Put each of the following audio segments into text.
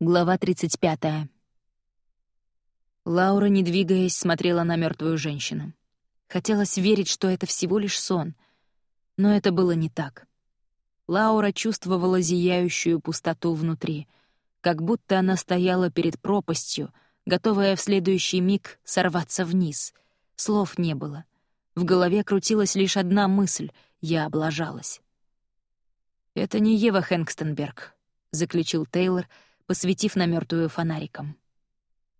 Глава 35. Лаура, не двигаясь, смотрела на мертвую женщину. Хотелось верить, что это всего лишь сон, но это было не так. Лаура чувствовала зияющую пустоту внутри, как будто она стояла перед пропастью, готовая в следующий миг сорваться вниз. Слов не было. В голове крутилась лишь одна мысль — я облажалась. «Это не Ева Хэнкстенберг», — заключил Тейлор — посветив на мертвую фонариком.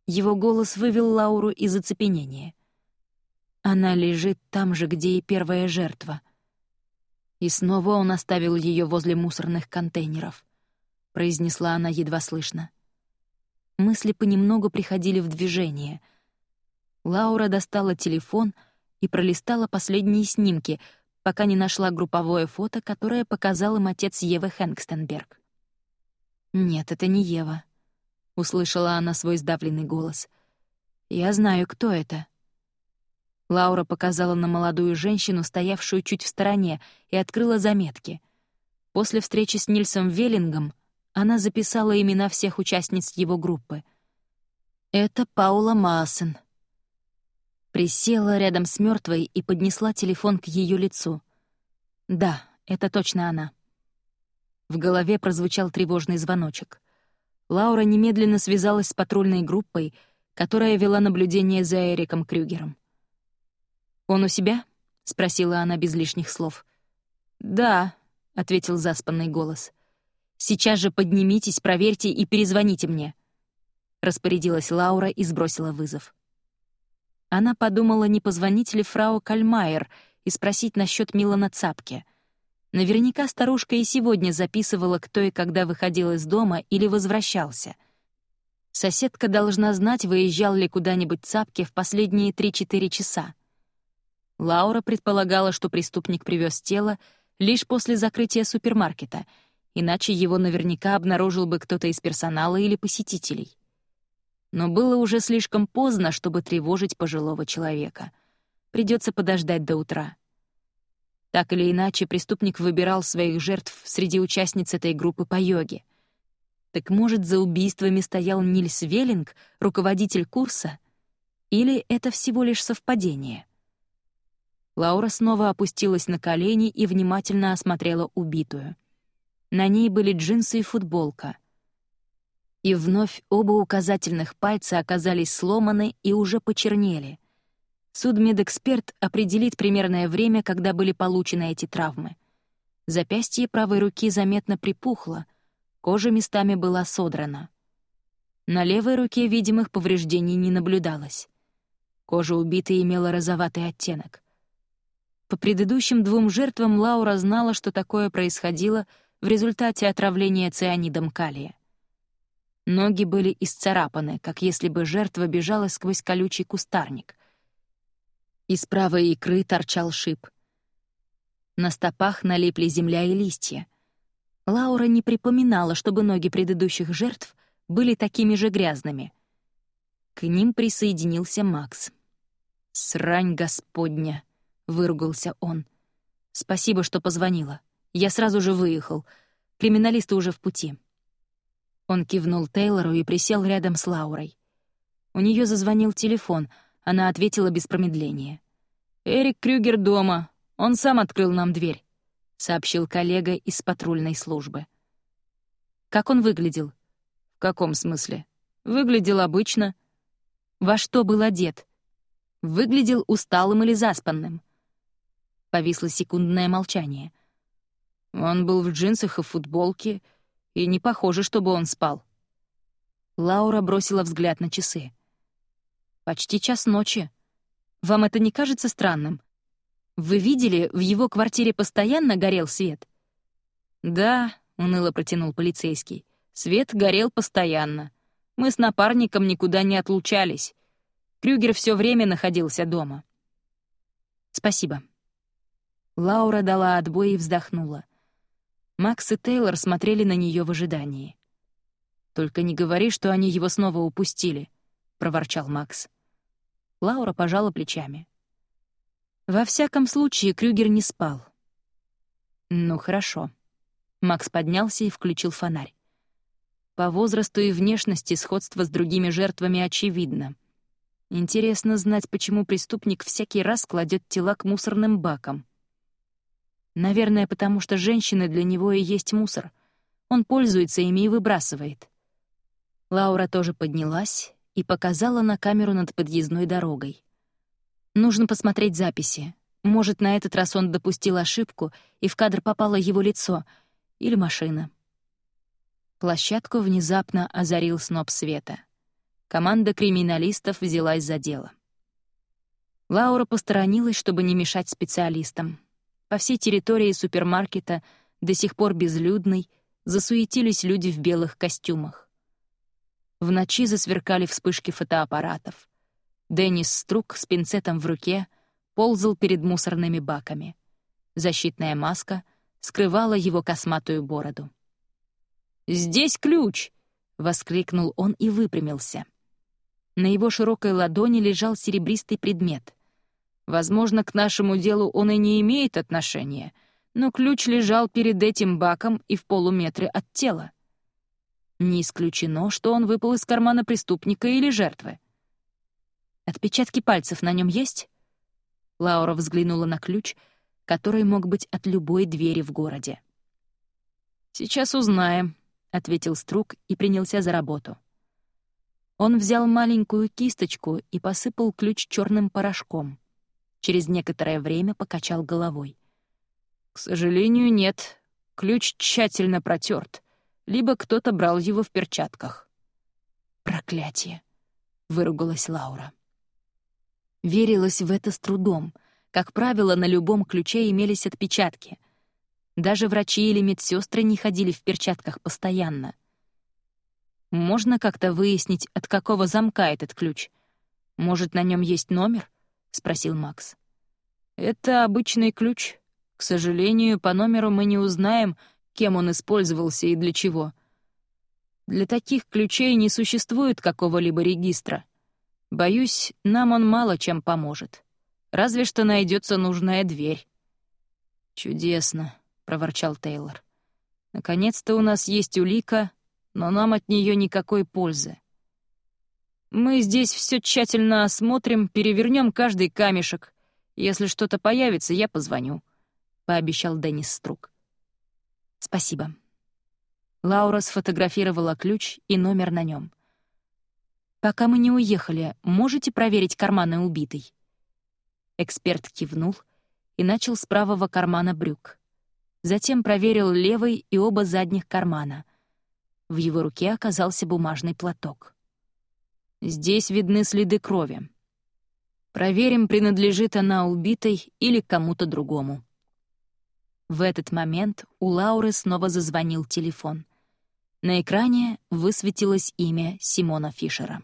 Его голос вывел Лауру из оцепенения. Она лежит там же, где и первая жертва. И снова он оставил ее возле мусорных контейнеров, произнесла она едва слышно. Мысли понемногу приходили в движение. Лаура достала телефон и пролистала последние снимки, пока не нашла групповое фото, которое показал им отец Евы Хэнкстенберг. «Нет, это не Ева», — услышала она свой сдавленный голос. «Я знаю, кто это». Лаура показала на молодую женщину, стоявшую чуть в стороне, и открыла заметки. После встречи с Нильсом Веллингом она записала имена всех участниц его группы. «Это Паула Маасен». Присела рядом с мертвой и поднесла телефон к ее лицу. «Да, это точно она». В голове прозвучал тревожный звоночек. Лаура немедленно связалась с патрульной группой, которая вела наблюдение за Эриком Крюгером. «Он у себя?» — спросила она без лишних слов. «Да», — ответил заспанный голос. «Сейчас же поднимитесь, проверьте и перезвоните мне», — распорядилась Лаура и сбросила вызов. Она подумала, не позвонить ли фрау Кальмайер и спросить насчет Милана Цапки — Наверняка старушка и сегодня записывала, кто и когда выходил из дома или возвращался. Соседка должна знать, выезжал ли куда-нибудь Цапки в последние 3-4 часа. Лаура предполагала, что преступник привез тело лишь после закрытия супермаркета, иначе его наверняка обнаружил бы кто-то из персонала или посетителей. Но было уже слишком поздно, чтобы тревожить пожилого человека. Придется подождать до утра. Так или иначе, преступник выбирал своих жертв среди участниц этой группы по йоге. Так может, за убийствами стоял Нильс Веллинг, руководитель курса? Или это всего лишь совпадение? Лаура снова опустилась на колени и внимательно осмотрела убитую. На ней были джинсы и футболка. И вновь оба указательных пальца оказались сломаны и уже почернели — Судмедэксперт определит примерное время, когда были получены эти травмы. Запястье правой руки заметно припухло, кожа местами была содрана. На левой руке видимых повреждений не наблюдалось. Кожа убитой имела розоватый оттенок. По предыдущим двум жертвам Лаура знала, что такое происходило в результате отравления цианидом калия. Ноги были исцарапаны, как если бы жертва бежала сквозь колючий кустарник. Из правой икры торчал шип. На стопах налипли земля и листья. Лаура не припоминала, чтобы ноги предыдущих жертв были такими же грязными. К ним присоединился Макс. «Срань господня!» — выругался он. «Спасибо, что позвонила. Я сразу же выехал. Криминалисты уже в пути». Он кивнул Тейлору и присел рядом с Лаурой. У нее зазвонил телефон — она ответила без промедления. «Эрик Крюгер дома. Он сам открыл нам дверь», — сообщил коллега из патрульной службы. «Как он выглядел?» «В каком смысле?» «Выглядел обычно». «Во что был одет?» «Выглядел усталым или заспанным?» Повисло секундное молчание. Он был в джинсах и футболке, и не похоже, чтобы он спал. Лаура бросила взгляд на часы. Почти час ночи. Вам это не кажется странным? Вы видели, в его квартире постоянно горел свет? Да, уныло протянул полицейский. Свет горел постоянно. Мы с напарником никуда не отлучались. Крюгер все время находился дома. Спасибо. Лаура дала отбой и вздохнула. Макс и Тейлор смотрели на нее в ожидании. «Только не говори, что они его снова упустили», — проворчал Макс. Лаура пожала плечами. Во всяком случае, Крюгер не спал. Ну, хорошо. Макс поднялся и включил фонарь. По возрасту и внешности сходство с другими жертвами очевидно. Интересно знать, почему преступник всякий раз кладет тела к мусорным бакам. Наверное, потому что женщины для него и есть мусор. Он пользуется ими и выбрасывает. Лаура тоже поднялась и показала на камеру над подъездной дорогой. Нужно посмотреть записи. Может, на этот раз он допустил ошибку, и в кадр попало его лицо или машина. Площадку внезапно озарил сноп света. Команда криминалистов взялась за дело. Лаура посторонилась, чтобы не мешать специалистам. По всей территории супермаркета, до сих пор безлюдной, засуетились люди в белых костюмах. В ночи засверкали вспышки фотоаппаратов. Деннис Струк с пинцетом в руке ползал перед мусорными баками. Защитная маска скрывала его косматую бороду. «Здесь ключ!» — воскликнул он и выпрямился. На его широкой ладони лежал серебристый предмет. Возможно, к нашему делу он и не имеет отношения, но ключ лежал перед этим баком и в полуметре от тела. Не исключено, что он выпал из кармана преступника или жертвы. «Отпечатки пальцев на нем есть?» Лаура взглянула на ключ, который мог быть от любой двери в городе. «Сейчас узнаем», — ответил Струк и принялся за работу. Он взял маленькую кисточку и посыпал ключ черным порошком. Через некоторое время покачал головой. «К сожалению, нет. Ключ тщательно протерт. Либо кто-то брал его в перчатках». «Проклятие!» — выругалась Лаура. Верилась в это с трудом. Как правило, на любом ключе имелись отпечатки — даже врачи или медсестры не ходили в перчатках постоянно. Можно как-то выяснить, от какого замка этот ключ? Может, на нем есть номер? спросил Макс. Это обычный ключ. К сожалению, по номеру мы не узнаем, кем он использовался и для чего. Для таких ключей не существует какого-либо регистра. Боюсь, нам он мало чем поможет. Разве что найдется нужная дверь. Чудесно проворчал Тейлор. «Наконец-то у нас есть улика, но нам от нее никакой пользы. Мы здесь все тщательно осмотрим, перевернем каждый камешек. Если что-то появится, я позвоню», — пообещал Деннис Струк. «Спасибо». Лаура сфотографировала ключ и номер на нем. «Пока мы не уехали, можете проверить карманы убитой?» Эксперт кивнул и начал с правого кармана брюк затем проверил левый и оба задних кармана. В его руке оказался бумажный платок. Здесь видны следы крови. Проверим, принадлежит она убитой или кому-то другому. В этот момент у Лауры снова зазвонил телефон. На экране высветилось имя Симона Фишера.